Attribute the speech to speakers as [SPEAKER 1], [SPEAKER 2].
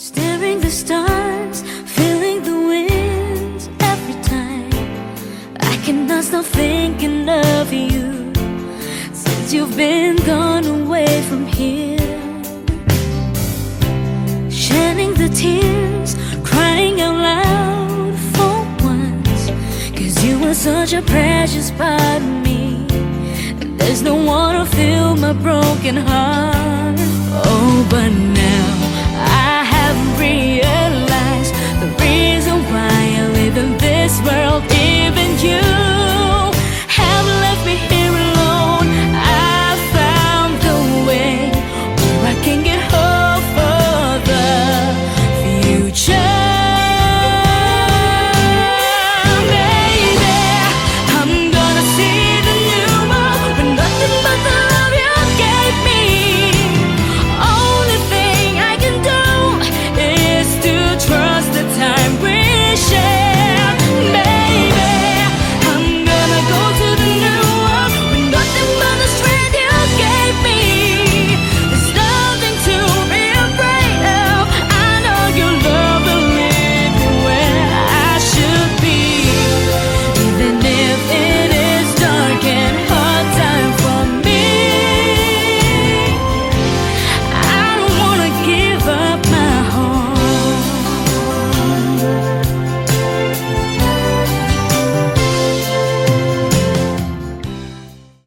[SPEAKER 1] Staring the stars, feeling the winds every time. I cannot stop thinking of you since you've been gone away from here. Shedding the tears, crying out loud for once. Cause you were such a precious part of me. And there's no one to fill my broken heart.